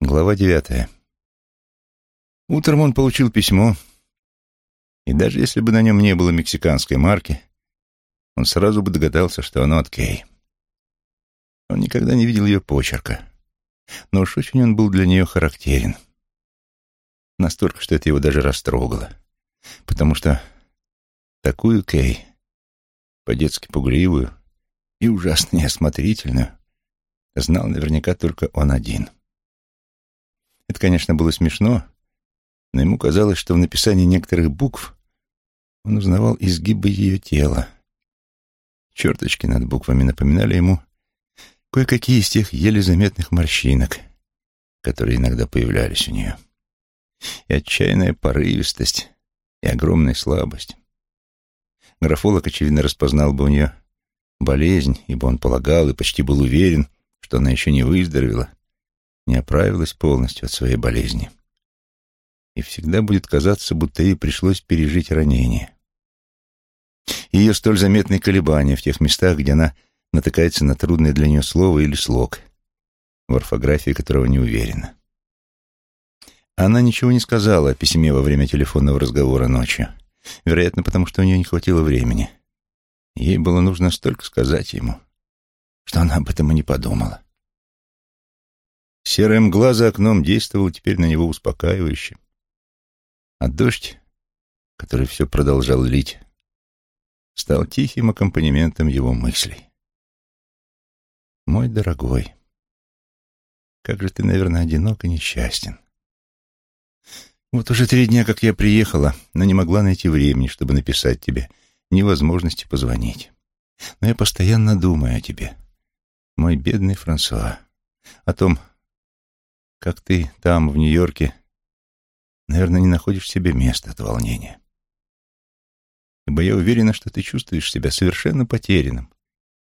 Глава девятая. Утром он получил письмо, и даже если бы на нем не было мексиканской марки, он сразу бы догадался, что оно от Кей. Он никогда не видел ее почерка, но уж очень он был для нее характерен. Настолько, что это его даже растрогало, потому что такую Кей, по-детски пугливую и ужасно неосмотрительную, знал наверняка только он один — это, конечно, было смешно, но ему казалось, что в написании некоторых букв он узнавал изгибы ее тела. Черточки над буквами напоминали ему кое-какие из тех еле заметных морщинок, которые иногда появлялись у нее. И отчаянная порывистость, и огромная слабость. Графолог, очевидно, распознал бы у нее болезнь, ибо он полагал и почти был уверен, что она еще не выздоровела, не оправилась полностью от своей болезни. И всегда будет казаться, будто ей пришлось пережить ранение. Ее столь заметные колебания в тех местах, где она натыкается на трудное для нее слово или слог, в орфографии которого не уверена. Она ничего не сказала о письме во время телефонного разговора ночью, вероятно, потому что у нее не хватило времени. Ей было нужно столько сказать ему, что она об этом и не подумала. Серая мгла за окном действовала теперь на него успокаивающе. А дождь, который все продолжал лить, стал тихим аккомпанементом его мыслей. «Мой дорогой, как же ты, наверное, одинок и несчастен. Вот уже три дня, как я приехала, но не могла найти времени, чтобы написать тебе, ни возможности позвонить. Но я постоянно думаю о тебе, мой бедный Франсуа, о том, как ты там, в Нью-Йорке, наверное, не находишь себе места от волнения. Ибо я уверена, что ты чувствуешь себя совершенно потерянным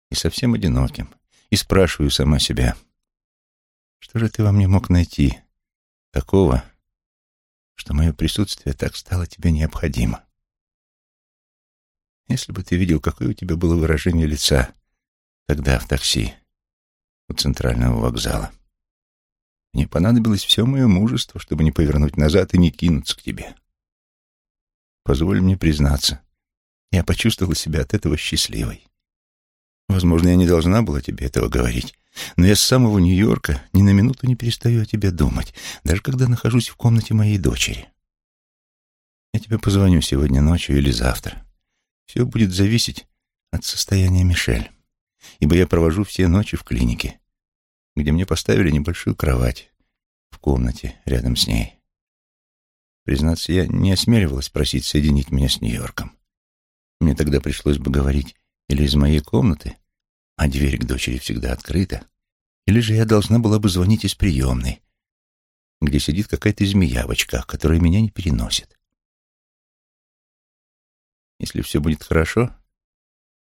и совсем одиноким, и спрашиваю сама себя, что же ты во мне мог найти такого, что мое присутствие так стало тебе необходимо? Если бы ты видел, какое у тебя было выражение лица тогда в такси у центрального вокзала. Мне понадобилось все мое мужество, чтобы не повернуть назад и не кинуться к тебе. Позволь мне признаться, я почувствовала себя от этого счастливой. Возможно, я не должна была тебе этого говорить, но я с самого Нью-Йорка ни на минуту не перестаю о тебе думать, даже когда нахожусь в комнате моей дочери. Я тебе позвоню сегодня ночью или завтра. Все будет зависеть от состояния Мишель, ибо я провожу все ночи в клинике где мне поставили небольшую кровать в комнате рядом с ней. Признаться, я не осмеливалась просить соединить меня с Нью-Йорком. Мне тогда пришлось бы говорить или из моей комнаты, а дверь к дочери всегда открыта, или же я должна была бы звонить из приемной, где сидит какая-то змея в очках, которая меня не переносит. Если все будет хорошо,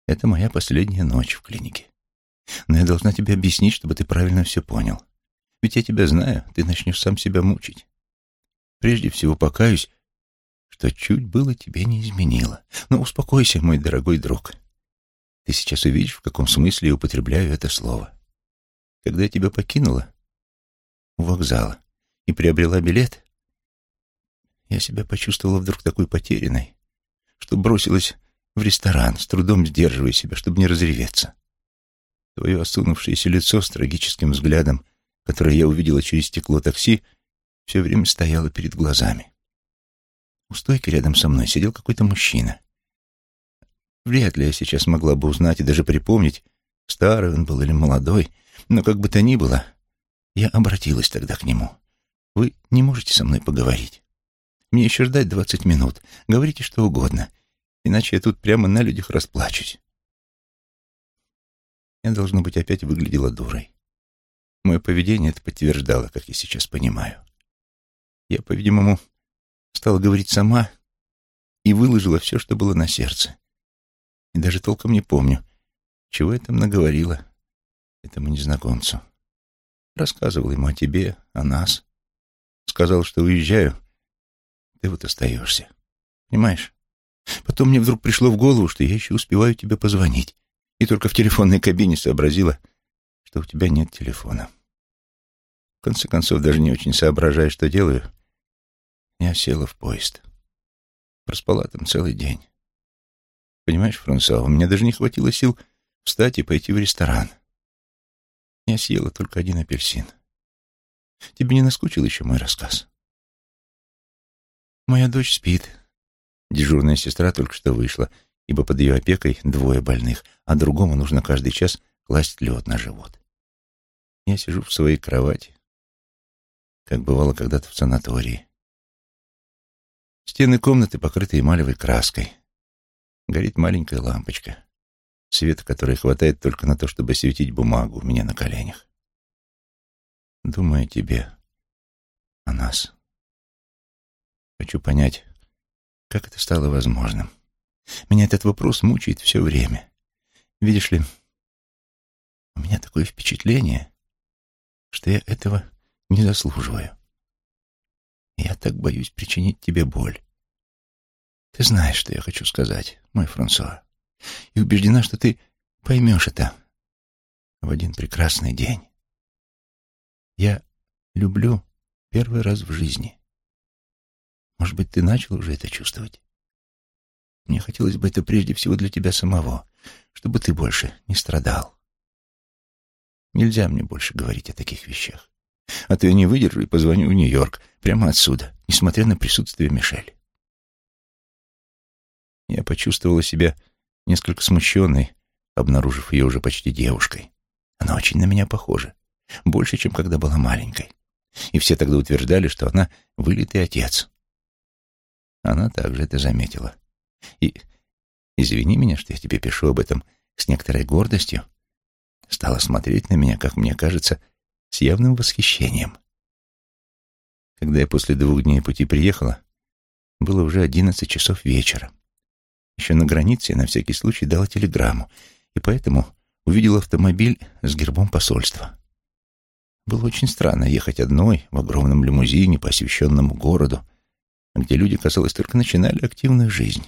это моя последняя ночь в клинике. Но я должна тебе объяснить, чтобы ты правильно все понял. Ведь я тебя знаю, ты начнешь сам себя мучить. Прежде всего покаюсь, что чуть было тебе не изменило. Но успокойся, мой дорогой друг. Ты сейчас увидишь, в каком смысле я употребляю это слово. Когда я тебя покинула у вокзала и приобрела билет, я себя почувствовала вдруг такой потерянной, что бросилась в ресторан, с трудом сдерживая себя, чтобы не разреветься. Твое осунувшееся лицо с трагическим взглядом, которое я увидела через стекло такси, все время стояло перед глазами. У стойки рядом со мной сидел какой-то мужчина. Вряд ли я сейчас могла бы узнать и даже припомнить, старый он был или молодой, но как бы то ни было, я обратилась тогда к нему. Вы не можете со мной поговорить? Мне еще ждать двадцать минут. Говорите что угодно, иначе я тут прямо на людях расплачусь. Я, должно быть, опять выглядела дурой. Мое поведение это подтверждало, как я сейчас понимаю. Я, по-видимому, стала говорить сама и выложила все, что было на сердце. И даже толком не помню, чего я там наговорила этому незнакомцу. Рассказывал ему о тебе, о нас. Сказал, что уезжаю, ты вот остаешься. Понимаешь? Потом мне вдруг пришло в голову, что я еще успеваю тебе позвонить и только в телефонной кабине сообразила, что у тебя нет телефона. конце концов, даже не очень соображая, что делаю, я села в поезд. Проспала там целый день. Понимаешь, Франсуа, у меня даже не хватило сил встать и пойти в ресторан. Я съела только один апельсин. Тебе не наскучил еще мой рассказ? Моя дочь спит. Дежурная сестра только что вышла, ибо под ее опекой двое больных, а другому нужно каждый час класть лед на живот. Я сижу в своей кровати, как бывало когда-то в санатории. Стены комнаты покрыты эмалевой краской. Горит маленькая лампочка, света которой хватает только на то, чтобы светить бумагу у меня на коленях. Думаю тебе, о нас. Хочу понять, как это стало возможным. Меня этот вопрос мучает все время. Видишь ли, у меня такое впечатление, что я этого не заслуживаю. Я так боюсь причинить тебе боль. Ты знаешь, что я хочу сказать, мой Франсуа, и убеждена, что ты поймешь это в один прекрасный день. Я люблю первый раз в жизни. Может быть, ты начал уже это чувствовать? Мне хотелось бы это прежде всего для тебя самого, чтобы ты больше не страдал. Нельзя мне больше говорить о таких вещах. А то я не выдержу и позвоню в Нью-Йорк, прямо отсюда, несмотря на присутствие Мишель. Я почувствовала себя несколько смущенной, обнаружив ее уже почти девушкой. Она очень на меня похожа, больше, чем когда была маленькой. И все тогда утверждали, что она вылитый отец. Она также это заметила. И, извини меня, что я тебе пишу об этом с некоторой гордостью, стала смотреть на меня, как мне кажется, с явным восхищением. Когда я после двух дней пути приехала, было уже одиннадцать часов вечера. Еще на границе я на всякий случай дала телеграмму, и поэтому увидел автомобиль с гербом посольства. Было очень странно ехать одной в огромном лимузине по освещенному городу, где люди, казалось, только начинали активную жизнь.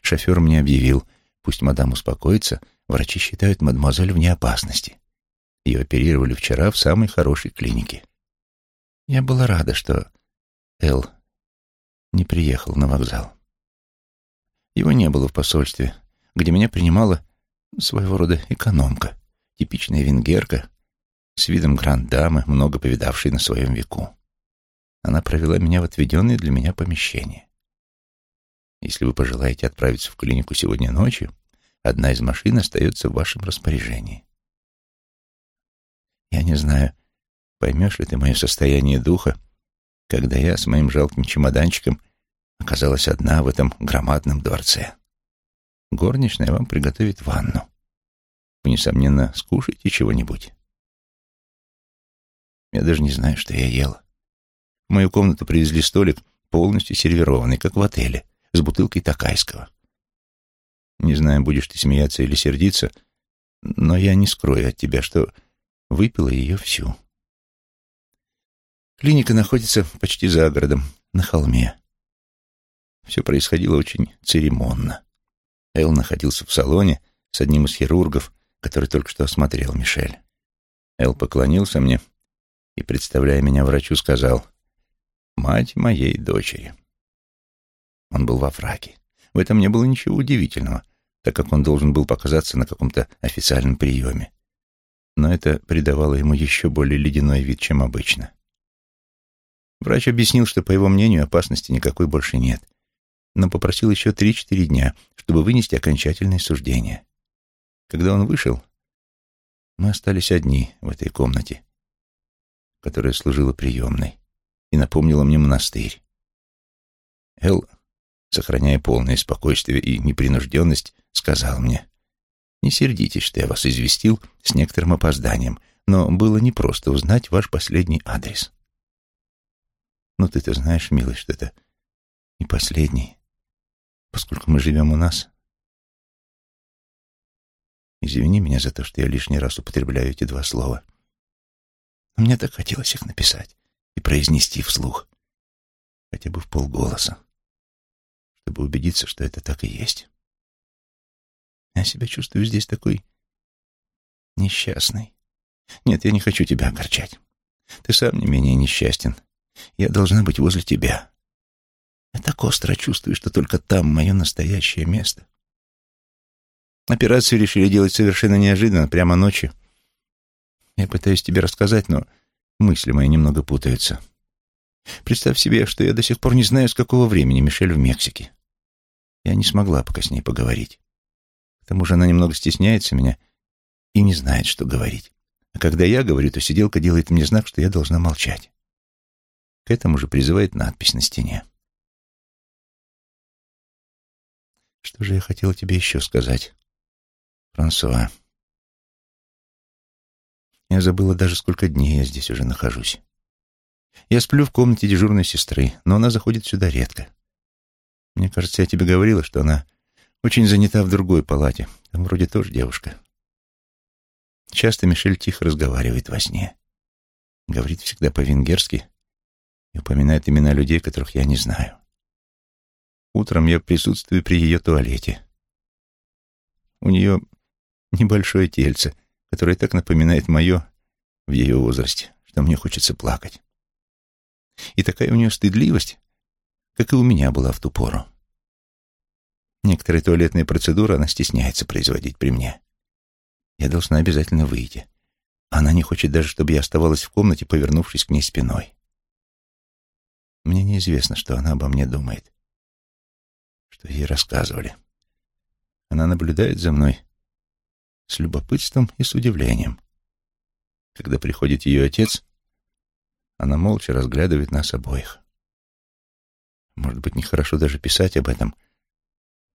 Шофер мне объявил, пусть мадам успокоится, врачи считают мадемуазель вне опасности. Ее оперировали вчера в самой хорошей клинике. Я была рада, что Эл не приехал на вокзал. Его не было в посольстве, где меня принимала своего рода экономка, типичная венгерка, с видом гранд-дамы, много повидавшей на своем веку. Она провела меня в отведенное для меня помещение. Если вы пожелаете отправиться в клинику сегодня ночью, одна из машин остается в вашем распоряжении. Я не знаю, поймешь ли ты мое состояние духа, когда я с моим жалким чемоданчиком оказалась одна в этом громадном дворце. Горничная вам приготовит ванну. Вы, несомненно, скушаете чего-нибудь. Я даже не знаю, что я ела. В мою комнату привезли столик, полностью сервированный, как в отеле, с бутылкой такайского. Не знаю, будешь ты смеяться или сердиться, но я не скрою от тебя, что выпила ее всю. Клиника находится почти за городом, на холме. Все происходило очень церемонно. Эл находился в салоне с одним из хирургов, который только что осмотрел Мишель. Эл поклонился мне и, представляя меня врачу, сказал «Мать моей дочери». Он был во фраке. В этом не было ничего удивительного, так как он должен был показаться на каком-то официальном приеме. Но это придавало ему еще более ледяной вид, чем обычно. Врач объяснил, что, по его мнению, опасности никакой больше нет, но попросил еще три-четыре дня, чтобы вынести окончательное суждение. Когда он вышел, мы остались одни в этой комнате, которая служила приемной и напомнила мне монастырь. Эл, сохраняя полное спокойствие и непринужденность, сказал мне, «Не сердитесь, что я вас известил с некоторым опозданием, но было непросто узнать ваш последний адрес». «Ну, ты-то знаешь, милый, что это не последний поскольку мы живем у нас. Извини меня за то, что я лишний раз употребляю эти два слова. Но мне так хотелось их написать и произнести вслух, хотя бы в полголоса, чтобы убедиться, что это так и есть. Я себя чувствую здесь такой несчастной. Нет, я не хочу тебя огорчать. Ты сам не менее несчастен. Я должна быть возле тебя. Я так остро чувствую, что только там мое настоящее место. Операцию решили делать совершенно неожиданно, прямо ночью. Я пытаюсь тебе рассказать, но мысли мои немного путаются. Представь себе, что я до сих пор не знаю, с какого времени Мишель в Мексике. Я не смогла пока с ней поговорить. К тому же она немного стесняется меня и не знает, что говорить. А когда я говорю, то сиделка делает мне знак, что я должна молчать. К этому же призывает надпись на стене. Что же я хотела тебе еще сказать, Франсуа? Я забыла даже, сколько дней я здесь уже нахожусь. Я сплю в комнате дежурной сестры, но она заходит сюда редко. Мне кажется, я тебе говорила, что она очень занята в другой палате. Там вроде тоже девушка. Часто Мишель тихо разговаривает во сне. Говорит всегда по-венгерски и упоминает имена людей, которых я не знаю. Утром я присутствую при ее туалете. У нее небольшое тельце, которое так напоминает мое в ее возрасте, что мне хочется плакать. И такая у нее стыдливость, как и у меня была в ту пору. Некоторые туалетные процедуры она стесняется производить при мне. Я должна обязательно выйти. Она не хочет даже, чтобы я оставалась в комнате, повернувшись к ней спиной. Мне неизвестно, что она обо мне думает. Что ей рассказывали. Она наблюдает за мной с любопытством и с удивлением. Когда приходит ее отец, она молча разглядывает нас обоих. Может быть, нехорошо даже писать об этом,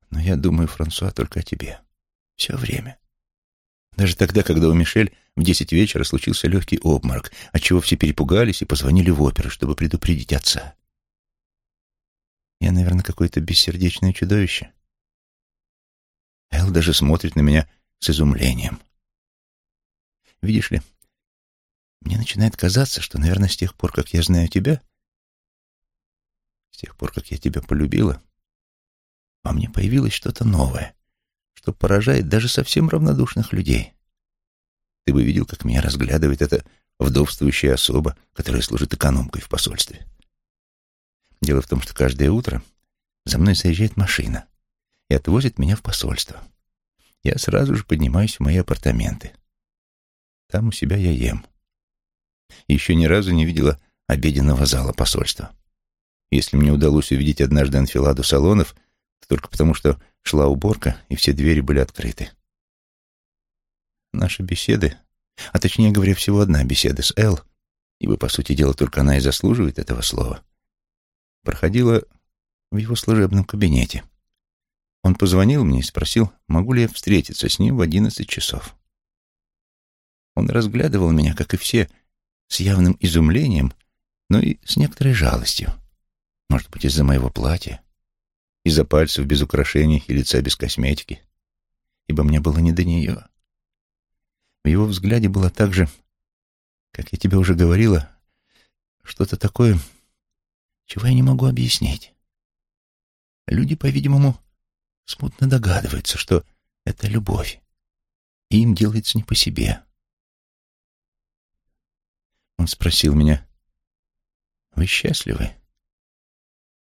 но я думаю, Франсуа, только о тебе. Все время. Даже тогда, когда у Мишель в десять вечера случился легкий обморок, отчего все перепугались и позвонили в оперу, чтобы предупредить отца. Я, наверное, какое-то бессердечное чудовище. Эл даже смотрит на меня с изумлением. Видишь ли, мне начинает казаться, что, наверное, с тех пор, как я знаю тебя, с тех пор, как я тебя полюбила, во мне появилось что-то новое, что поражает даже совсем равнодушных людей. Ты бы видел, как меня разглядывает эта вдовствующая особа, которая служит экономкой в посольстве. Дело в том, что каждое утро за мной заезжает машина и отвозит меня в посольство. Я сразу же поднимаюсь в мои апартаменты. Там у себя я ем. Еще ни разу не видела обеденного зала посольства. Если мне удалось увидеть однажды анфиладу салонов, то только потому, что шла уборка, и все двери были открыты. Наши беседы, а точнее говоря, всего одна беседа с Эл, ибо, по сути дела, только она и заслуживает этого слова, проходила в его служебном кабинете. Он позвонил мне и спросил, могу ли я встретиться с ним в одиннадцать часов. Он разглядывал меня, как и все, с явным изумлением, но и с некоторой жалостью. Может быть, из-за моего платья, из-за пальцев без украшений и лица без косметики, ибо мне было не до нее. В его взгляде было так же, как я тебе уже говорила, что-то такое, чего я не могу объяснить. Люди, по-видимому, смутно догадываются, что это любовь, и им делается не по себе. Он спросил меня, «Вы счастливы?»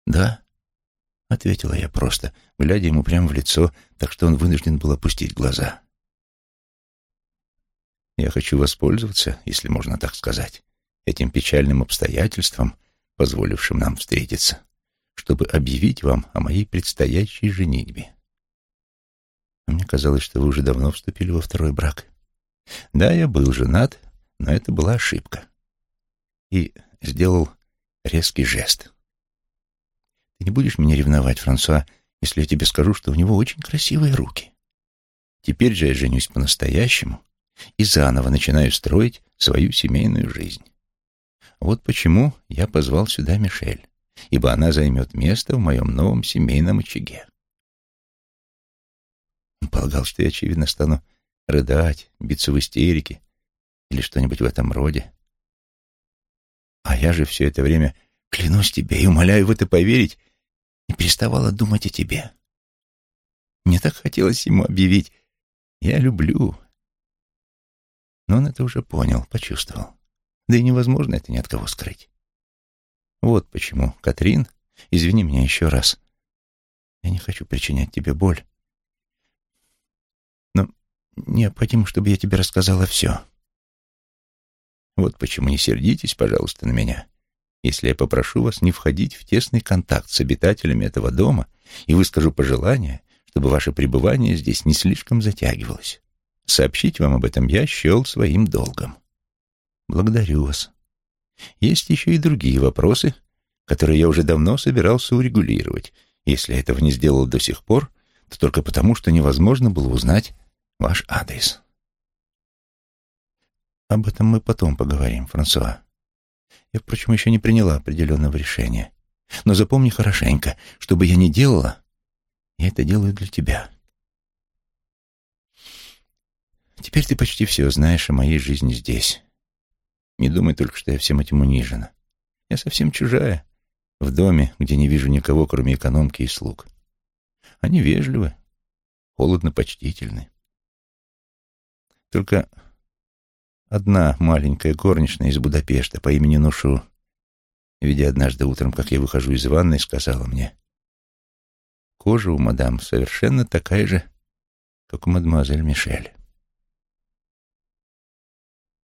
«Да», — ответила я просто, глядя ему прямо в лицо, так что он вынужден был опустить глаза. «Я хочу воспользоваться, если можно так сказать, этим печальным обстоятельством, позволившим нам встретиться, чтобы объявить вам о моей предстоящей женитьбе. Мне казалось, что вы уже давно вступили во второй брак. Да, я был женат, но это была ошибка и сделал резкий жест. «Ты не будешь меня ревновать, Франсуа, если я тебе скажу, что у него очень красивые руки. Теперь же я женюсь по-настоящему и заново начинаю строить свою семейную жизнь. Вот почему я позвал сюда Мишель, ибо она займет место в моем новом семейном очаге. Полагал, что я, очевидно, стану рыдать, биться в истерике или что-нибудь в этом роде. А я же все это время, клянусь тебе и умоляю в это поверить, не переставала думать о тебе. Мне так хотелось ему объявить «я люблю». Но он это уже понял, почувствовал. Да и невозможно это ни от кого скрыть. Вот почему, Катрин, извини меня еще раз. Я не хочу причинять тебе боль. Но необходимо, чтобы я тебе рассказала все. Вот почему не сердитесь, пожалуйста, на меня, если я попрошу вас не входить в тесный контакт с обитателями этого дома и выскажу пожелание, чтобы ваше пребывание здесь не слишком затягивалось. Сообщить вам об этом я счел своим долгом. Благодарю вас. Есть еще и другие вопросы, которые я уже давно собирался урегулировать. Если этого не сделал до сих пор, то только потому, что невозможно было узнать ваш адрес. Об этом мы потом поговорим, Франсуа. Я, впрочем, еще не приняла определенного решения. Но запомни хорошенько, что бы я ни делала, я это делаю для тебя. Теперь ты почти все знаешь о моей жизни здесь. Не думай только, что я всем этим унижена. Я совсем чужая, в доме, где не вижу никого, кроме экономки и слуг. Они вежливы, холодно почтительны. Только одна маленькая горничная из Будапешта по имени Нушу, видя однажды утром, как я выхожу из ванной, сказала мне, «Кожа у мадам совершенно такая же, как у мадемуазель Мишель».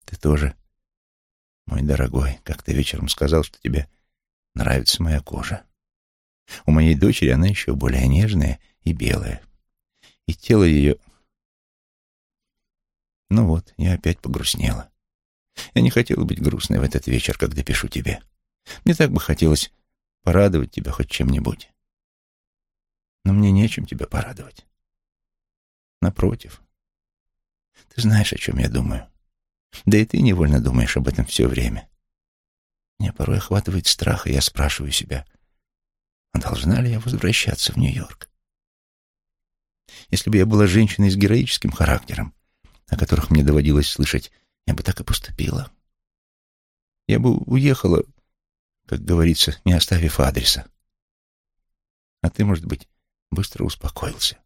Ты тоже мой дорогой, как ты вечером сказал, что тебе нравится моя кожа. У моей дочери она еще более нежная и белая. И тело ее... Ну вот, я опять погрустнела. Я не хотела быть грустной в этот вечер, когда пишу тебе. Мне так бы хотелось порадовать тебя хоть чем-нибудь. Но мне нечем тебя порадовать. Напротив. Ты знаешь, о чем я думаю. Да и ты невольно думаешь об этом все время. Меня порой охватывает страх, и я спрашиваю себя, а должна ли я возвращаться в Нью-Йорк? Если бы я была женщиной с героическим характером, о которых мне доводилось слышать, я бы так и поступила. Я бы уехала, как говорится, не оставив адреса. А ты, может быть, быстро успокоился.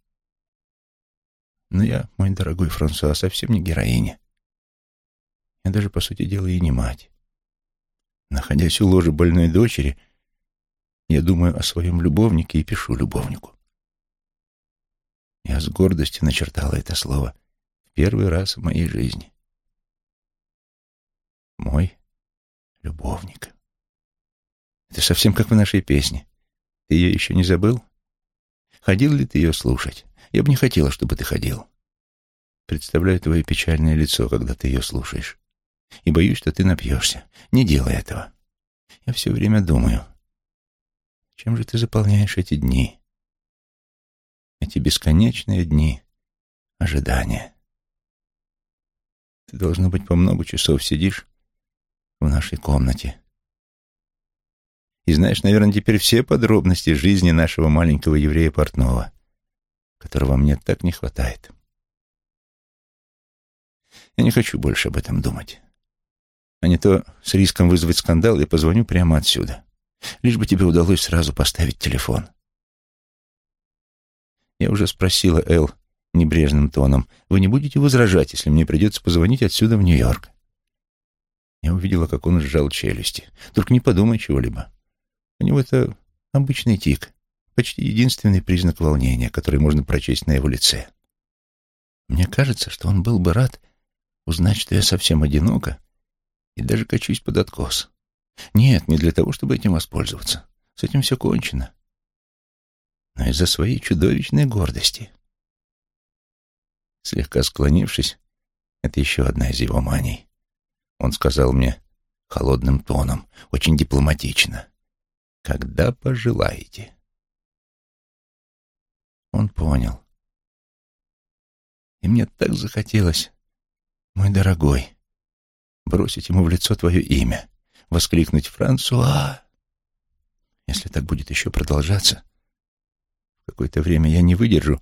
Но я, мой дорогой Франсуа, совсем не героиня. Я даже, по сути дела, и не мать. Находясь у ложи больной дочери, я думаю о своем любовнике и пишу любовнику. Я с гордостью начертала это слово первый раз в моей жизни. Мой любовник. Это совсем как в нашей песне. Ты ее еще не забыл? Ходил ли ты ее слушать? Я бы не хотела, чтобы ты ходил. Представляю твое печальное лицо, когда ты ее слушаешь и боюсь, что ты напьешься. Не делай этого. Я все время думаю, чем же ты заполняешь эти дни? Эти бесконечные дни ожидания. Ты, должно быть, по много часов сидишь в нашей комнате. И знаешь, наверное, теперь все подробности жизни нашего маленького еврея Портнова, которого мне так не хватает. Я не хочу больше об этом думать. А не то с риском вызвать скандал я позвоню прямо отсюда. Лишь бы тебе удалось сразу поставить телефон. Я уже спросила Эл небрежным тоном, вы не будете возражать, если мне придется позвонить отсюда в Нью-Йорк? Я увидела, как он сжал челюсти. Только не подумай чего-либо. У него это обычный тик, почти единственный признак волнения, который можно прочесть на его лице. Мне кажется, что он был бы рад узнать, что я совсем одинока и даже качусь под откос. Нет, не для того, чтобы этим воспользоваться. С этим все кончено. Но из-за своей чудовищной гордости. Слегка склонившись, это еще одна из его маний, он сказал мне холодным тоном, очень дипломатично, «Когда пожелаете». Он понял. И мне так захотелось, мой дорогой, бросить ему в лицо твое имя, воскликнуть «Франсуа!». Если так будет еще продолжаться, в какое-то время я не выдержу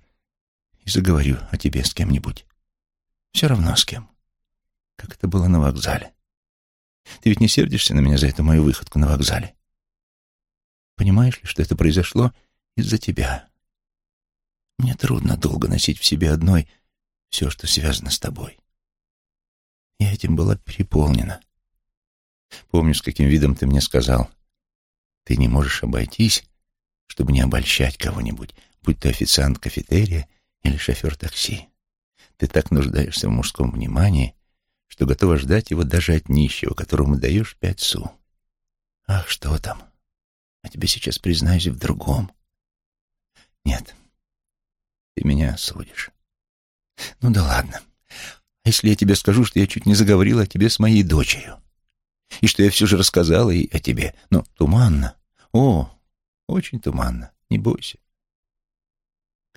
и заговорю о тебе с кем-нибудь. Все равно с кем. Как это было на вокзале. Ты ведь не сердишься на меня за эту мою выходку на вокзале? Понимаешь ли, что это произошло из-за тебя? Мне трудно долго носить в себе одной все, что связано с тобой. Я этим была переполнена. Помню, с каким видом ты мне сказал. Ты не можешь обойтись, чтобы не обольщать кого-нибудь, будь то официант кафетерия или шофер такси. Ты так нуждаешься в мужском внимании, что готова ждать его даже от нищего, которому даешь пять су. Ах, что там? А тебе сейчас признаюсь в другом. Нет, ты меня осудишь. Ну да ладно. А если я тебе скажу, что я чуть не заговорила о тебе с моей дочерью? И что я все же рассказала ей о тебе? Ну, туманно. О, очень туманно. Не бойся.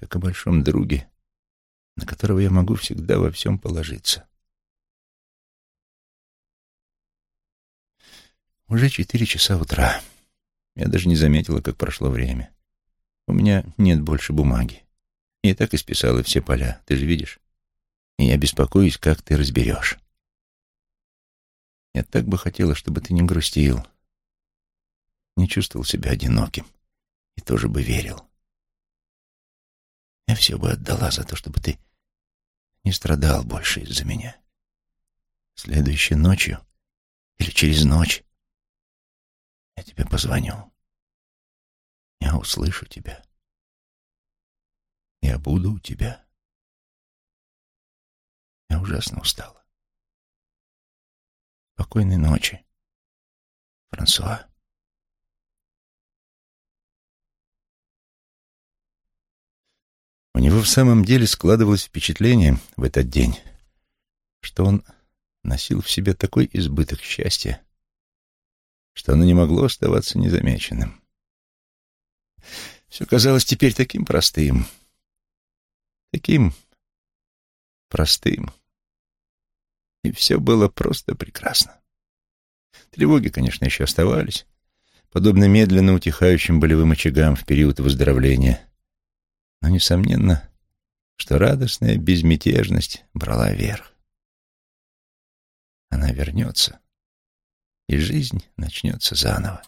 Как о большом друге, на которого я могу всегда во всем положиться. Уже четыре часа утра. Я даже не заметила, как прошло время. У меня нет больше бумаги. Я и так исписала все поля, ты же видишь. И я беспокоюсь, как ты разберешь. Я так бы хотела, чтобы ты не грустил, не чувствовал себя одиноким и тоже бы верил. Я все бы отдала за то, чтобы ты не страдал больше из-за меня. Следующей ночью или через ночь я тебе позвоню. Я услышу тебя. Я буду у тебя. Я ужасно устала. Спокойной ночи, Франсуа. У него в самом деле складывалось впечатление в этот день, что он носил в себе такой избыток счастья, что оно не могло оставаться незамеченным. Все казалось теперь таким простым, таким простым. И все было просто прекрасно. Тревоги, конечно, еще оставались, подобно медленно утихающим болевым очагам в период выздоровления. Но, несомненно, что радостная безмятежность брала верх. Она вернется, и жизнь начнется заново.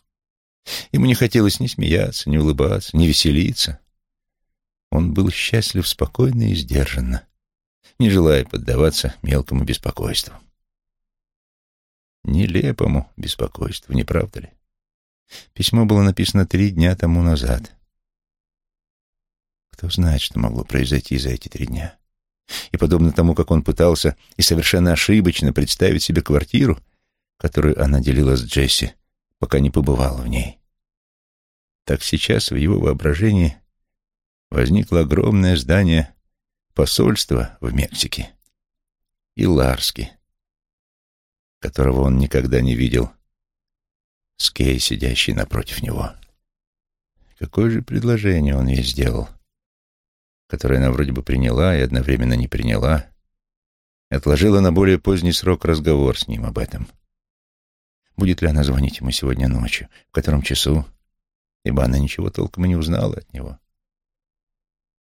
Ему не хотелось ни смеяться, ни улыбаться, ни веселиться. Он был счастлив спокойно и сдержанно, не желая поддаваться мелкому беспокойству. Нелепому беспокойству, не правда ли? Письмо было написано три дня тому назад. Кто знает, что могло произойти за эти три дня. И подобно тому, как он пытался и совершенно ошибочно представить себе квартиру, которую она делила с Джесси, пока не побывал в ней. Так сейчас в его воображении возникло огромное здание посольства в Мексике и Ларски, которого он никогда не видел, с Кей, сидящий напротив него. Какое же предложение он ей сделал, которое она вроде бы приняла и одновременно не приняла, отложила на более поздний срок разговор с ним об этом — будет ли она звонить ему сегодня ночью, в котором часу, ибо она ничего толком и не узнала от него.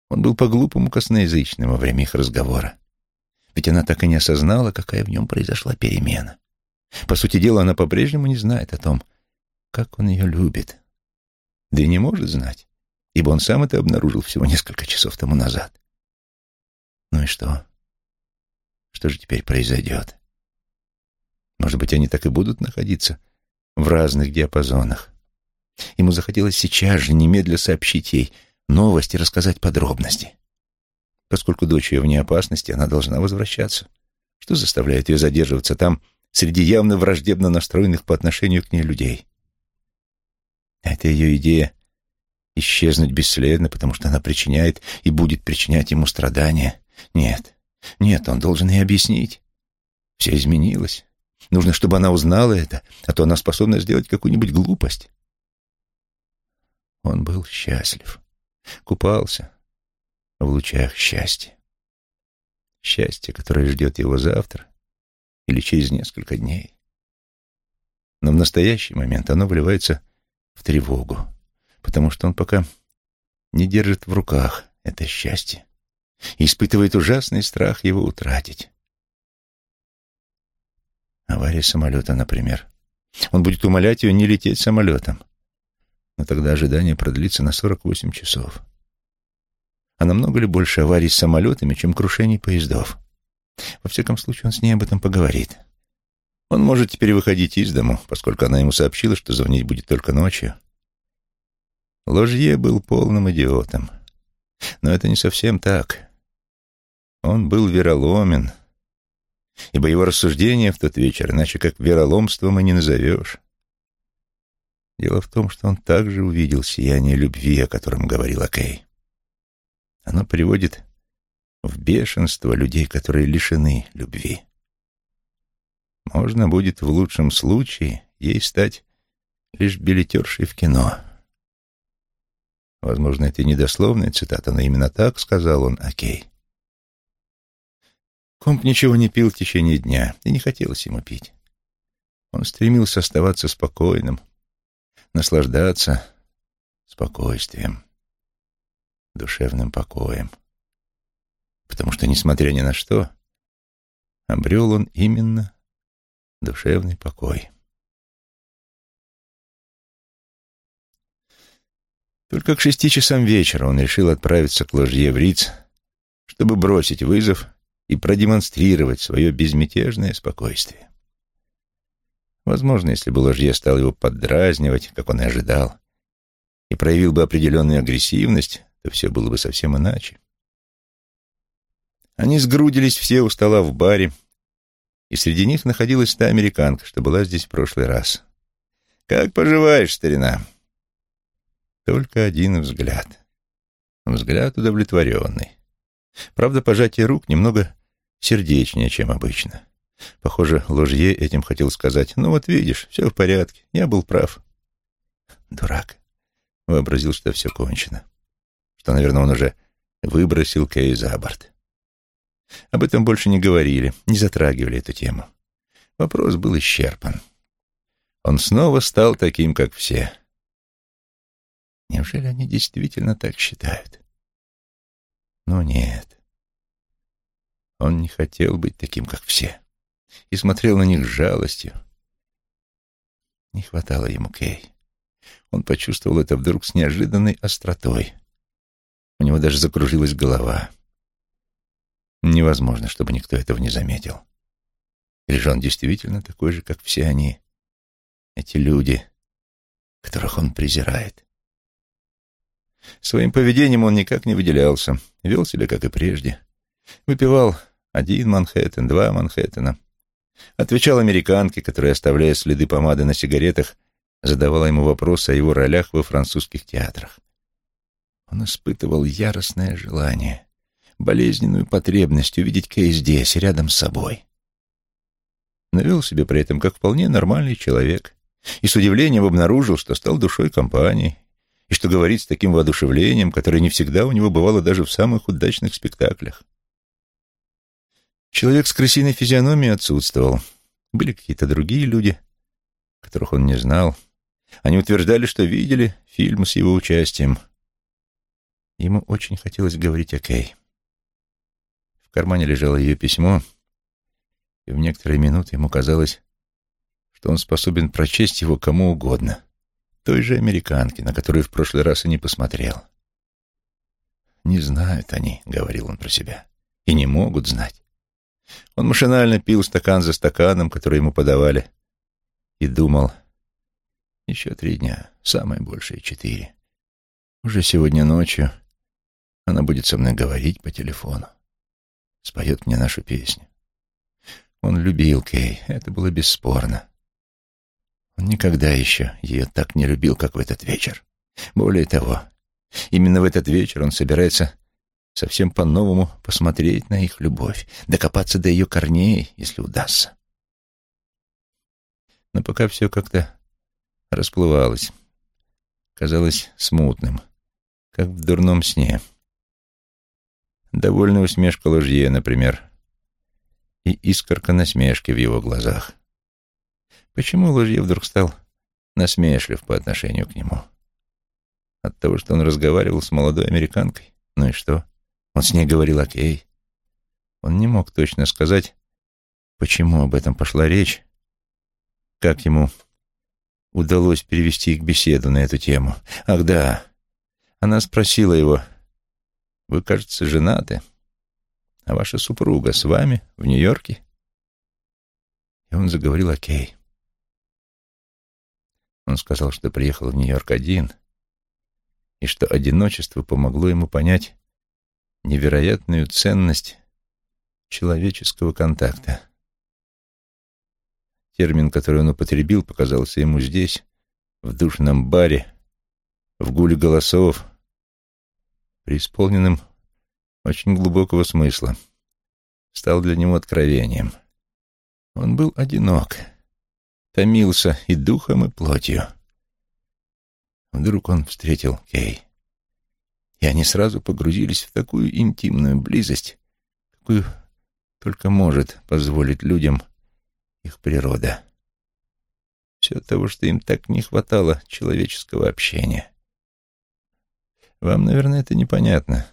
Он был по-глупому косноязычным во время их разговора, ведь она так и не осознала, какая в нем произошла перемена. По сути дела, она по-прежнему не знает о том, как он ее любит. Да и не может знать, ибо он сам это обнаружил всего несколько часов тому назад. Ну и что? Что же теперь произойдет? Может быть, они так и будут находиться в разных диапазонах. Ему захотелось сейчас же немедля сообщить ей новости, рассказать подробности. Поскольку дочь ее вне опасности, она должна возвращаться. Что заставляет ее задерживаться там среди явно враждебно настроенных по отношению к ней людей? Это ее идея исчезнуть бесследно, потому что она причиняет и будет причинять ему страдания. Нет, нет, он должен ей объяснить. Все изменилось. Нужно, чтобы она узнала это, а то она способна сделать какую-нибудь глупость. Он был счастлив, купался в лучах счастья. Счастье, которое ждет его завтра или через несколько дней. Но в настоящий момент оно вливается в тревогу, потому что он пока не держит в руках это счастье и испытывает ужасный страх его утратить. Авария самолета, например. Он будет умолять ее не лететь самолетом. Но тогда ожидание продлится на 48 часов. А намного ли больше аварий с самолетами, чем крушений поездов? Во всяком случае, он с ней об этом поговорит. Он может теперь выходить из дому, поскольку она ему сообщила, что звонить будет только ночью. Ложье был полным идиотом. Но это не совсем так. Он был вероломен, ибо его рассуждения в тот вечер, иначе как вероломством и не назовешь. Дело в том, что он также увидел сияние любви, о котором говорила Кей. Оно приводит в бешенство людей, которые лишены любви. Можно будет в лучшем случае ей стать лишь билетершей в кино. Возможно, это недословная цитата, но именно так сказал он Окей. Комп ничего не пил в течение дня, и не хотелось ему пить. Он стремился оставаться спокойным, наслаждаться спокойствием, душевным покоем. Потому что, несмотря ни на что, обрел он именно душевный покой. Только к шести часам вечера он решил отправиться к ложье в Риц, чтобы бросить вызов и продемонстрировать свое безмятежное спокойствие. Возможно, если бы ложье стал его поддразнивать, как он и ожидал, и проявил бы определенную агрессивность, то все было бы совсем иначе. Они сгрудились все у стола в баре, и среди них находилась та американка, что была здесь в прошлый раз. «Как поживаешь, старина?» Только один взгляд. Взгляд удовлетворенный. Правда, пожатие рук немного сердечнее, чем обычно. Похоже, Ложье этим хотел сказать. «Ну вот видишь, все в порядке, я был прав». Дурак. Вообразил, что все кончено. Что, наверное, он уже выбросил Кей за борт. Об этом больше не говорили, не затрагивали эту тему. Вопрос был исчерпан. Он снова стал таким, как все. Неужели они действительно так считают? Но нет. Он не хотел быть таким, как все, и смотрел на них с жалостью. Не хватало ему Кей. Он почувствовал это вдруг с неожиданной остротой. У него даже закружилась голова. Невозможно, чтобы никто этого не заметил. Или же он действительно такой же, как все они, эти люди, которых он презирает. Своим поведением он никак не выделялся, вел себя, как и прежде. Выпивал один Манхэттен, два Манхэттена. Отвечал американке, которая, оставляя следы помады на сигаретах, задавала ему вопросы о его ролях во французских театрах. Он испытывал яростное желание болезненную потребность увидеть Кей здесь, рядом с собой. Но вел себя при этом как вполне нормальный человек и с удивлением обнаружил, что стал душой компании и что говорит с таким воодушевлением, которое не всегда у него бывало даже в самых удачных спектаклях. Человек с крысиной физиономией отсутствовал. Были какие-то другие люди, которых он не знал. Они утверждали, что видели фильм с его участием. Ему очень хотелось говорить о Кей кармане лежало ее письмо, и в некоторые минуты ему казалось, что он способен прочесть его кому угодно, той же американке, на которую в прошлый раз и не посмотрел. «Не знают они», — говорил он про себя, — «и не могут знать». Он машинально пил стакан за стаканом, который ему подавали, и думал, еще три дня, самое большее четыре. Уже сегодня ночью она будет со мной говорить по телефону споет мне нашу песню. Он любил Кей, это было бесспорно. Он никогда еще ее так не любил, как в этот вечер. Более того, именно в этот вечер он собирается совсем по-новому посмотреть на их любовь, докопаться до ее корней, если удастся. Но пока все как-то расплывалось, казалось смутным, как в дурном сне. Довольная усмешка Ложье, например, и искорка насмешки в его глазах. Почему Ложье вдруг стал насмешлив по отношению к нему? От того, что он разговаривал с молодой американкой? Ну и что? Он с ней говорил «Окей». Он не мог точно сказать, почему об этом пошла речь, как ему удалось перевести их беседу на эту тему. Ах да, она спросила его, вы, кажется, женаты. А ваша супруга с вами в Нью-Йорке? И он заговорил о Кей. Он сказал, что приехал в Нью-Йорк один, и что одиночество помогло ему понять невероятную ценность человеческого контакта. Термин, который он употребил, показался ему здесь, в душном баре, в гуле голосов, преисполненным очень глубокого смысла, стал для него откровением. Он был одинок, томился и духом, и плотью. Вдруг он встретил Кей, и они сразу погрузились в такую интимную близость, какую только может позволить людям их природа. Все того, что им так не хватало человеческого общения. Вам, наверное, это непонятно.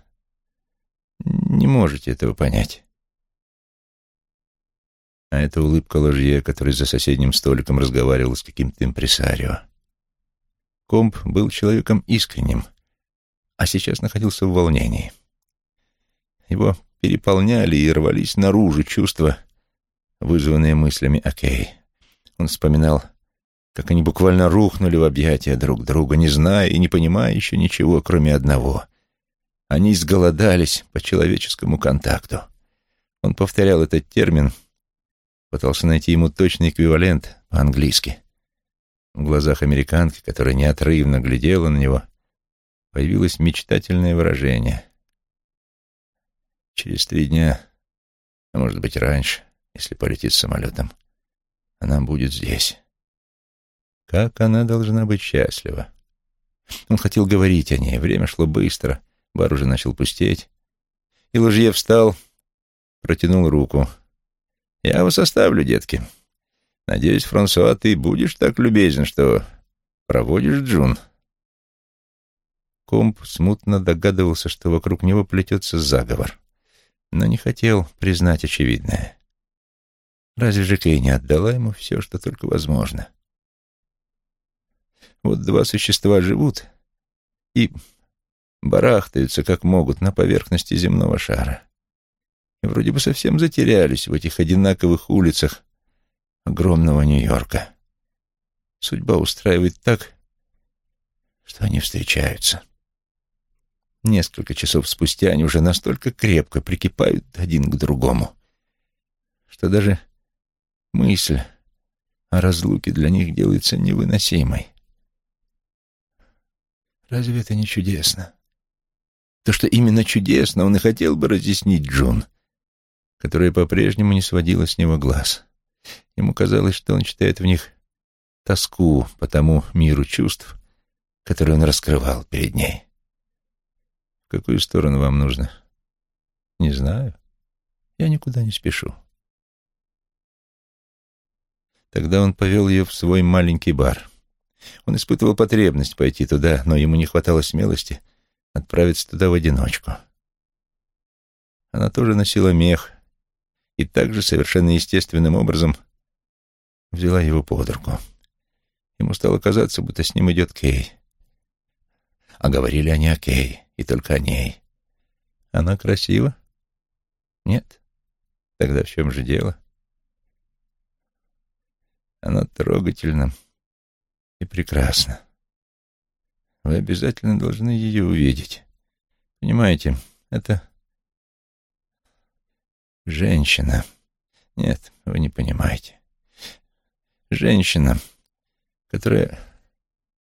Не можете этого понять. А это улыбка ложье, который за соседним столиком разговаривал с каким-то импресарио. Комп был человеком искренним, а сейчас находился в волнении. Его переполняли и рвались наружу чувства, вызванные мыслями о Кей. Он вспоминал, как они буквально рухнули в объятия друг друга, не зная и не понимая еще ничего, кроме одного. Они изголодались по человеческому контакту. Он повторял этот термин, пытался найти ему точный эквивалент по-английски. В глазах американки, которая неотрывно глядела на него, появилось мечтательное выражение. Через три дня, а может быть раньше, если полетит самолетом, она будет здесь. Как она должна быть счастлива. Он хотел говорить о ней, время шло быстро, бар уже начал пустеть. И Лужье встал, протянул руку. «Я вас оставлю, детки. Надеюсь, Франсуа, ты будешь так любезен, что проводишь Джун». Комп смутно догадывался, что вокруг него плетется заговор но не хотел признать очевидное. Разве же Кей не отдала ему все, что только возможно? Вот два существа живут и барахтаются, как могут, на поверхности земного шара. И вроде бы совсем затерялись в этих одинаковых улицах огромного Нью-Йорка. Судьба устраивает так, что они встречаются. Несколько часов спустя они уже настолько крепко прикипают один к другому, что даже мысль о разлуке для них делается невыносимой. Разве это не чудесно? То, что именно чудесно, он и хотел бы разъяснить Джун, которая по-прежнему не сводила с него глаз. Ему казалось, что он читает в них тоску по тому миру чувств, который он раскрывал перед ней какую сторону вам нужно? Не знаю. Я никуда не спешу. Тогда он повел ее в свой маленький бар. Он испытывал потребность пойти туда, но ему не хватало смелости отправиться туда в одиночку. Она тоже носила мех и также совершенно естественным образом взяла его под руку. Ему стало казаться, будто с ним идет Кей. А говорили они о Кей и только о ней. Она красива? Нет? Тогда в чем же дело? Она трогательна и прекрасна. Вы обязательно должны ее увидеть. Понимаете, это женщина. Нет, вы не понимаете. Женщина, которая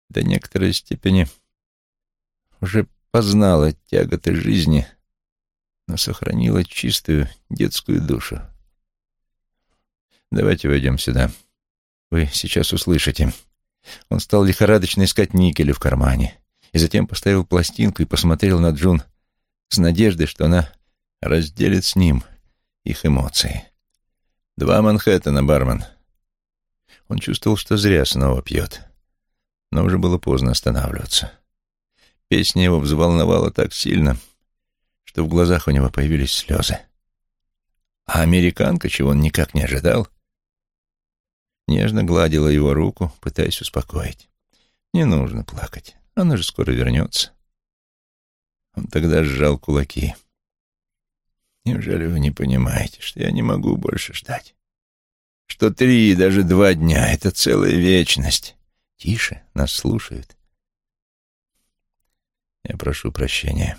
до некоторой степени уже познала тяготы жизни, но сохранила чистую детскую душу. Давайте войдем сюда. Вы сейчас услышите. Он стал лихорадочно искать никели в кармане и затем поставил пластинку и посмотрел на Джун с надеждой, что она разделит с ним их эмоции. «Два Манхэттена, бармен». Он чувствовал, что зря снова пьет, но уже было поздно останавливаться. Песня его взволновала так сильно, что в глазах у него появились слезы. А американка, чего он никак не ожидал, нежно гладила его руку, пытаясь успокоить. «Не нужно плакать, она же скоро вернется». Он тогда сжал кулаки. «Неужели вы не понимаете, что я не могу больше ждать? что три, даже два дня — это целая вечность. Тише, нас слушают. Я прошу прощения.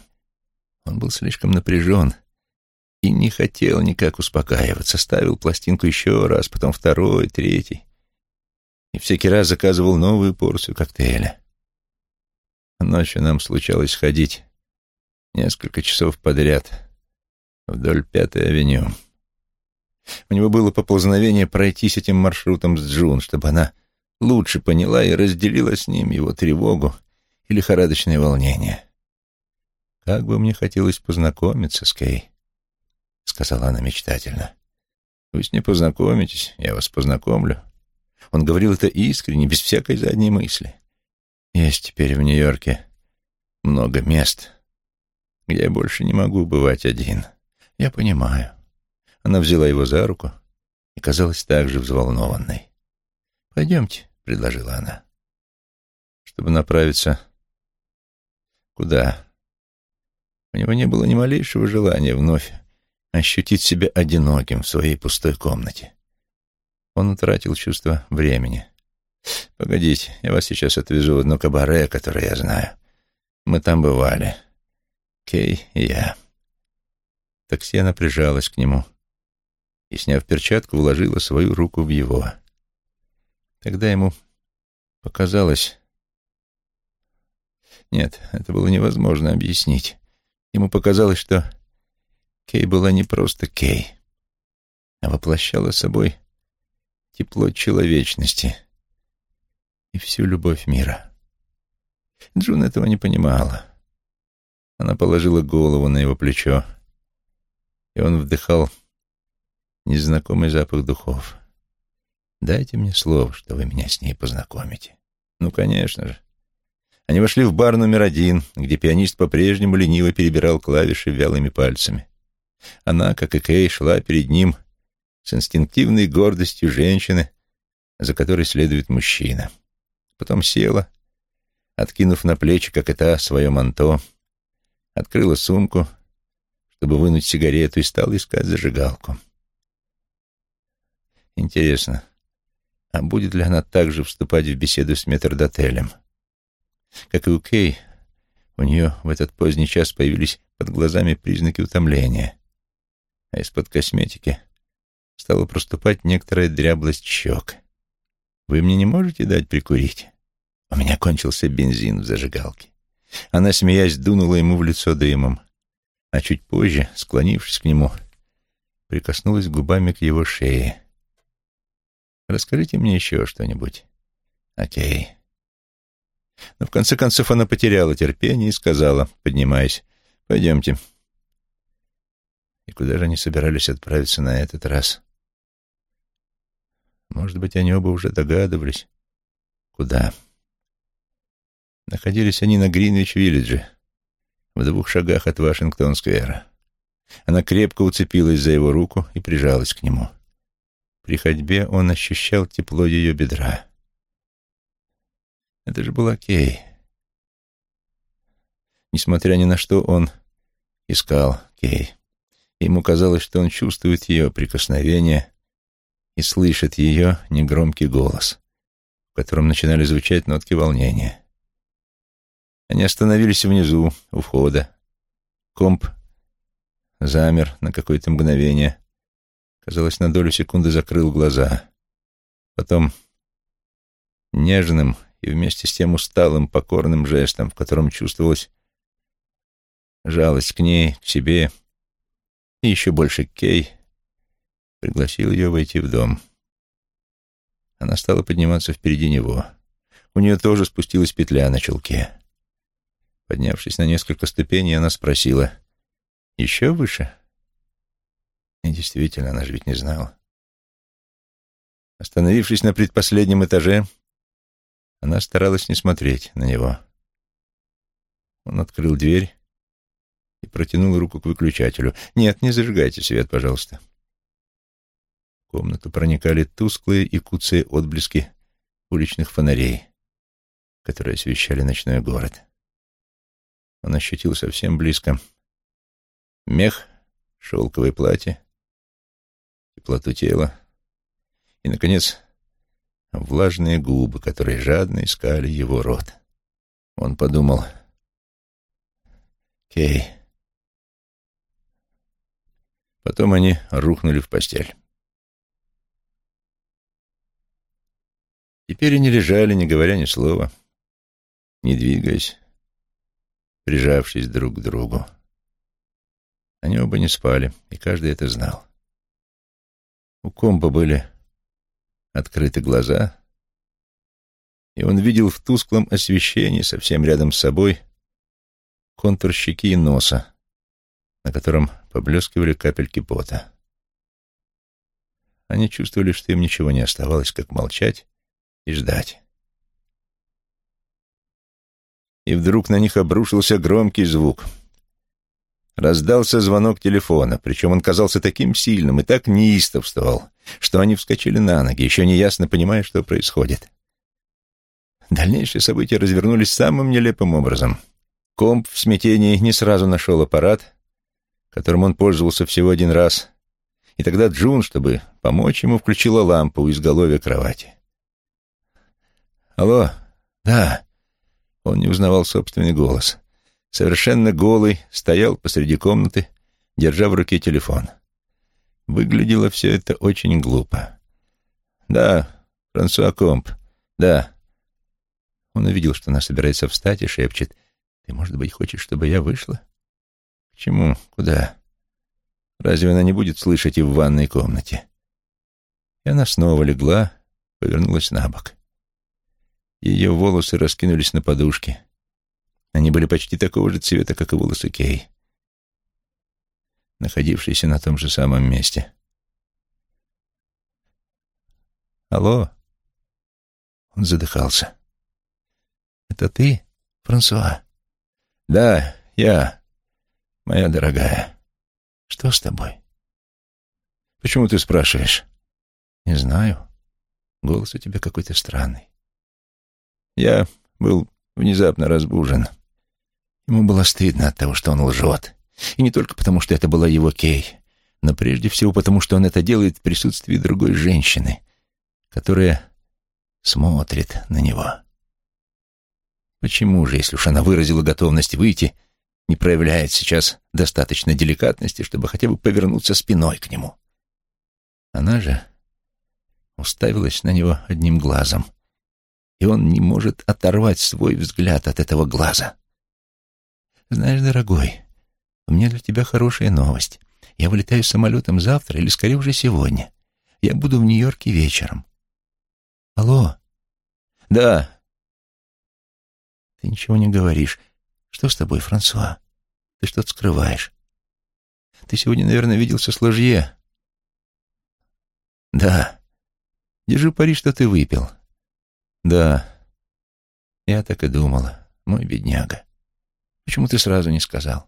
Он был слишком напряжен и не хотел никак успокаиваться. Ставил пластинку еще раз, потом второй, третий. И всякий раз заказывал новую порцию коктейля. Ночью нам случалось ходить несколько часов подряд вдоль Пятой авеню. У него было поползновение пройтись этим маршрутом с Джун, чтобы она лучше поняла и разделила с ним его тревогу и лихорадочное волнение. «Как бы мне хотелось познакомиться с Кей», — сказала она мечтательно. «Вы с ней познакомитесь, я вас познакомлю». Он говорил это искренне, без всякой задней мысли. «Есть теперь в Нью-Йорке много мест, где я больше не могу бывать один. Я понимаю. Она взяла его за руку и казалась также взволнованной. «Пойдемте», — предложила она. «Чтобы направиться...» «Куда?» У него не было ни малейшего желания вновь ощутить себя одиноким в своей пустой комнате. Он утратил чувство времени. «Погодите, я вас сейчас отвезу в одно кабаре, которое я знаю. Мы там бывали. Кей и я». Такси она прижалась к нему и, сняв перчатку, вложила свою руку в его. Тогда ему показалось... Нет, это было невозможно объяснить. Ему показалось, что Кей была не просто Кей, а воплощала собой тепло человечности и всю любовь мира. Джун этого не понимала. Она положила голову на его плечо, и он вдыхал незнакомый запах духов. «Дайте мне слово, что вы меня с ней познакомите». «Ну, конечно же». Они вошли в бар номер один, где пианист по-прежнему лениво перебирал клавиши вялыми пальцами. Она, как и Кей, шла перед ним с инстинктивной гордостью женщины, за которой следует мужчина. Потом села, откинув на плечи, как это, свое манто, открыла сумку, чтобы вынуть сигарету, и стала искать зажигалку. Интересно, а будет ли она также вступать в беседу с метрдотелем? Как и у Кей, у нее в этот поздний час появились под глазами признаки утомления, а из-под косметики стала проступать некоторая дряблость щек. «Вы мне не можете дать прикурить?» У меня кончился бензин в зажигалке. Она, смеясь, дунула ему в лицо дымом, а чуть позже, склонившись к нему, прикоснулась губами к его шее. Расскажите мне еще что-нибудь. Окей. Но в конце концов она потеряла терпение и сказала, поднимаясь, «Пойдемте». И куда же они собирались отправиться на этот раз? Может быть, они оба уже догадывались, куда. Находились они на Гринвич-Виллидже, в двух шагах от Вашингтон-сквера. Она крепко уцепилась за его руку и прижалась к нему. При ходьбе он ощущал тепло ее бедра. Это же была Кей. Несмотря ни на что, он искал Кей. Ему казалось, что он чувствует ее прикосновение и слышит ее негромкий голос, в котором начинали звучать нотки волнения. Они остановились внизу, у входа. Комп замер на какое-то мгновение, казалось, на долю секунды закрыл глаза. Потом нежным и вместе с тем усталым, покорным жестом, в котором чувствовалась жалость к ней, к себе и еще больше к Кей, пригласил ее войти в дом. Она стала подниматься впереди него. У нее тоже спустилась петля на чулке. Поднявшись на несколько ступеней, она спросила, «Еще выше?» И действительно, она же ведь не знала. Остановившись на предпоследнем этаже, она старалась не смотреть на него. Он открыл дверь и протянул руку к выключателю. «Нет, не зажигайте свет, пожалуйста». В комнату проникали тусклые и куцые отблески уличных фонарей, которые освещали ночной город. Он ощутил совсем близко мех, шелковое платье, теплоту тела И, наконец, влажные губы, которые жадно искали его рот. Он подумал, «Кей». Потом они рухнули в постель. Теперь они лежали, не говоря ни слова, не двигаясь, прижавшись друг к другу. Они оба не спали, и каждый это знал. У Комба были открыты глаза, и он видел в тусклом освещении совсем рядом с собой контур щеки и носа, на котором поблескивали капельки пота. Они чувствовали, что им ничего не оставалось, как молчать и ждать. И вдруг на них обрушился громкий звук. Раздался звонок телефона, причем он казался таким сильным и так неистовствовал, что они вскочили на ноги, еще неясно понимая, что происходит. Дальнейшие события развернулись самым нелепым образом. Комп в смятении не сразу нашел аппарат, которым он пользовался всего один раз, и тогда Джун, чтобы помочь ему, включила лампу у изголовья кровати. «Алло? Да». Он не узнавал собственный голос. Совершенно голый, стоял посреди комнаты, держа в руке телефон. Выглядело все это очень глупо. «Да, Франсуа Комп, да». Он увидел, что она собирается встать и шепчет. «Ты, может быть, хочешь, чтобы я вышла?» «К чему? Куда?» «Разве она не будет слышать и в ванной комнате?» И она снова легла, повернулась на бок. Ее волосы раскинулись на подушке. Они были почти такого же цвета, как и волосы Кей, находившиеся на том же самом месте. «Алло?» Он задыхался. «Это ты, Франсуа?» «Да, я, моя дорогая. Что с тобой?» «Почему ты спрашиваешь?» «Не знаю. Голос у тебя какой-то странный. Я был внезапно разбужен. Ему было стыдно от того, что он лжет. И не только потому, что это была его Кей, но прежде всего потому, что он это делает в присутствии другой женщины, которая смотрит на него. Почему же, если уж она выразила готовность выйти, не проявляет сейчас достаточно деликатности, чтобы хотя бы повернуться спиной к нему? Она же уставилась на него одним глазом, и он не может оторвать свой взгляд от этого глаза. «Знаешь, дорогой, у меня для тебя хорошая новость. Я вылетаю самолетом завтра или, скорее, уже сегодня. Я буду в Нью-Йорке вечером». «Алло?» «Да». «Ты ничего не говоришь. Что с тобой, Франсуа? Ты что-то скрываешь. Ты сегодня, наверное, виделся с Ложье?» «Да. Держу пари, что ты выпил. Да, я так и думала, мой бедняга. Почему ты сразу не сказал?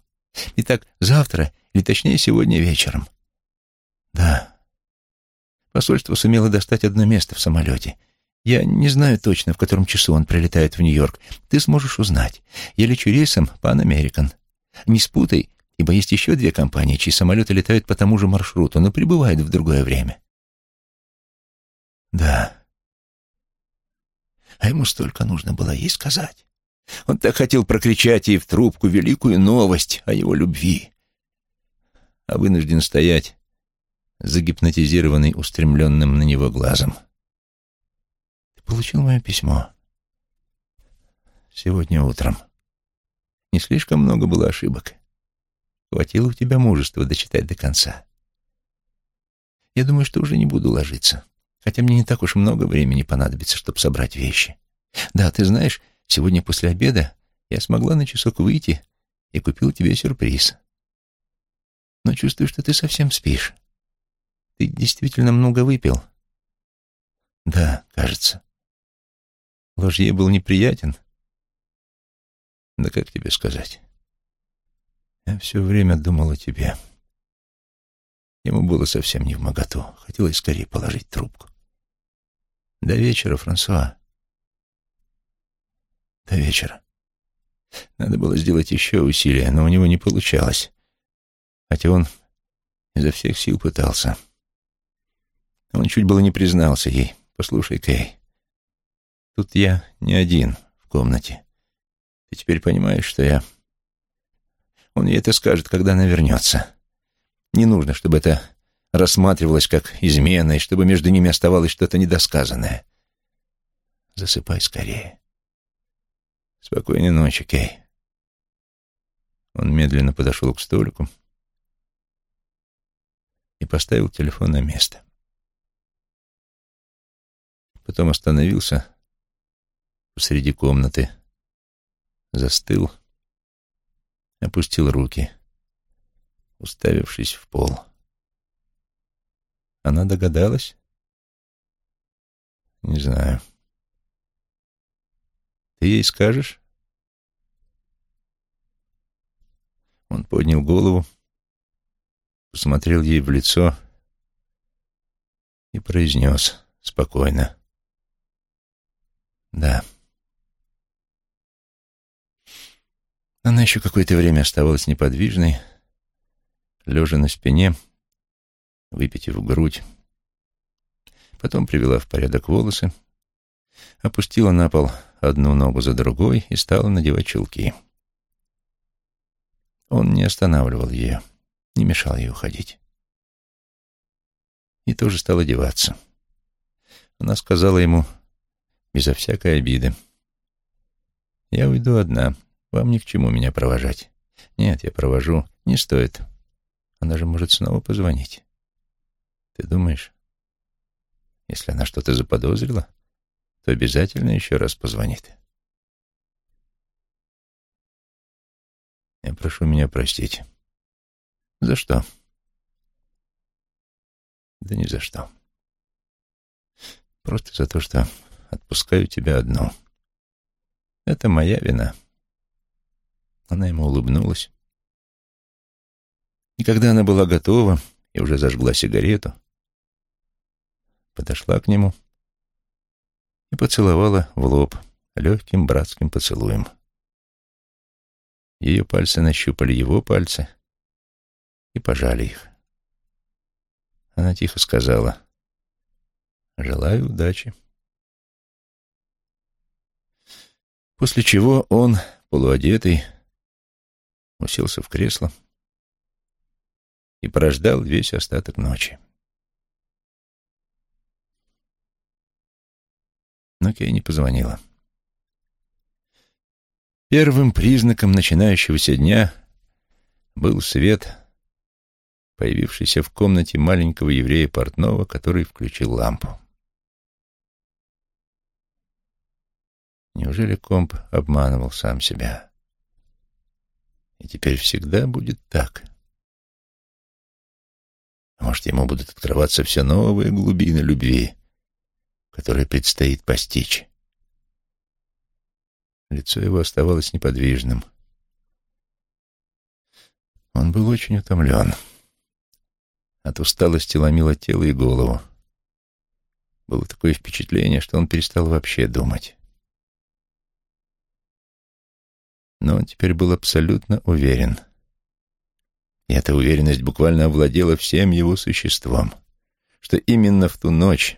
Итак, завтра, или точнее сегодня вечером. Да. Посольство сумело достать одно место в самолете. Я не знаю точно, в котором часу он прилетает в Нью-Йорк. Ты сможешь узнать. Я лечу рейсом Pan American. Не спутай, ибо есть еще две компании, чьи самолеты летают по тому же маршруту, но прибывают в другое время. Да. А ему столько нужно было ей сказать. Он так хотел прокричать ей в трубку великую новость о его любви. А вынужден стоять, загипнотизированный устремленным на него глазом. «Ты получил мое письмо?» «Сегодня утром. Не слишком много было ошибок. Хватило у тебя мужества дочитать до конца. Я думаю, что уже не буду ложиться хотя мне не так уж много времени понадобится, чтобы собрать вещи. Да, ты знаешь, сегодня после обеда я смогла на часок выйти и купил тебе сюрприз. Но чувствую, что ты совсем спишь. Ты действительно много выпил? Да, кажется. Ложье был неприятен. Да как тебе сказать? Я все время думал о тебе. Ему было совсем не в моготу. Хотелось скорее положить трубку. До вечера, Франсуа. До вечера. Надо было сделать еще усилия, но у него не получалось. Хотя он изо всех сил пытался. Он чуть было не признался ей. «Послушай, Кей, тут я не один в комнате. Ты теперь понимаешь, что я...» Он ей это скажет, когда она вернется. Не нужно, чтобы это рассматривалось как измена, и чтобы между ними оставалось что-то недосказанное. Засыпай скорее. Спокойной ночи, Кей. Он медленно подошел к столику и поставил телефон на место. Потом остановился посреди комнаты, застыл, опустил руки, уставившись в пол. Она догадалась? Не знаю. Ты ей скажешь? Он поднял голову, посмотрел ей в лицо и произнес спокойно. Да. Она еще какое-то время оставалась неподвижной, лежа на спине, выпитив грудь. Потом привела в порядок волосы, опустила на пол одну ногу за другой и стала надевать чулки. Он не останавливал ее, не мешал ей уходить. И тоже стал одеваться. Она сказала ему, безо всякой обиды, «Я уйду одна, вам ни к чему меня провожать. Нет, я провожу, не стоит. Она же может снова позвонить». Ты думаешь, если она что-то заподозрила, то обязательно еще раз позвонит. Я прошу меня простить. За что? Да ни за что. Просто за то, что отпускаю тебя одну. Это моя вина. Она ему улыбнулась. И когда она была готова и уже зажгла сигарету, подошла к нему и поцеловала в лоб легким братским поцелуем. Ее пальцы нащупали его пальцы и пожали их. Она тихо сказала «Желаю удачи». После чего он, полуодетый, уселся в кресло и прождал весь остаток ночи. Но Кей не позвонила. Первым признаком начинающегося дня был свет, появившийся в комнате маленького еврея портного, который включил лампу. Неужели комп обманывал сам себя? И теперь всегда будет так. Может, ему будут открываться все новые глубины любви, которое предстоит постичь. Лицо его оставалось неподвижным. Он был очень утомлен. От усталости ломило тело и голову. Было такое впечатление, что он перестал вообще думать. Но он теперь был абсолютно уверен. И эта уверенность буквально овладела всем его существом, что именно в ту ночь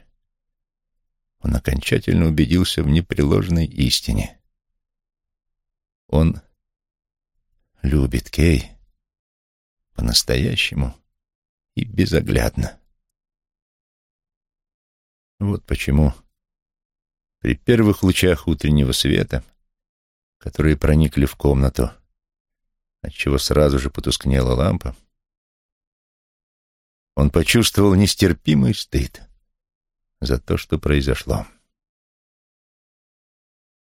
он окончательно убедился в непреложной истине. Он любит Кей по-настоящему и безоглядно. Вот почему при первых лучах утреннего света, которые проникли в комнату, отчего сразу же потускнела лампа, он почувствовал нестерпимый стыд за то, что произошло.